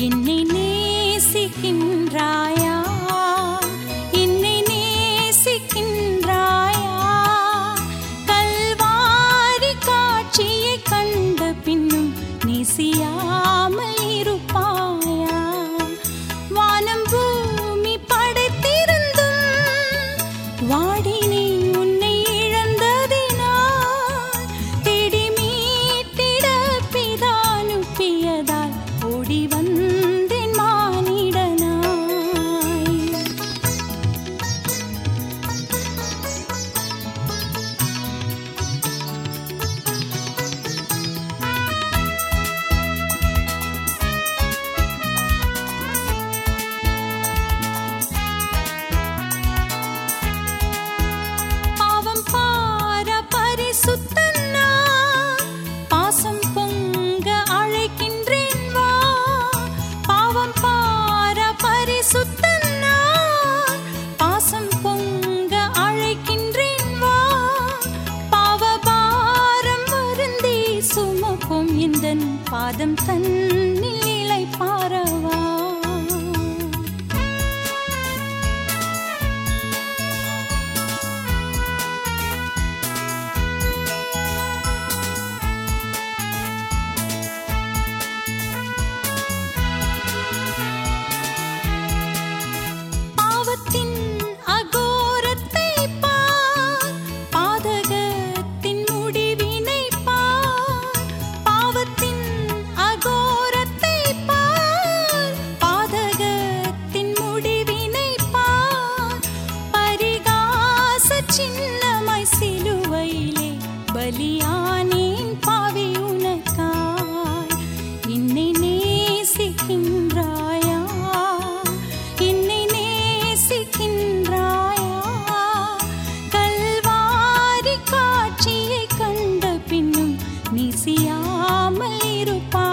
என்னை நேசிக்கும் பாதம் தன்னில் இலை பாரவா சின்னமாய் சிலுவையிலே பலியானேன் பாவி உனக்காய். என்னை நேசிக்கின்றாயா? என்னை நேசிக்கின்றாயா? கல்வாரி காட்சியை கண்ட பின்னும் நீசியாமல் இருப்பாய்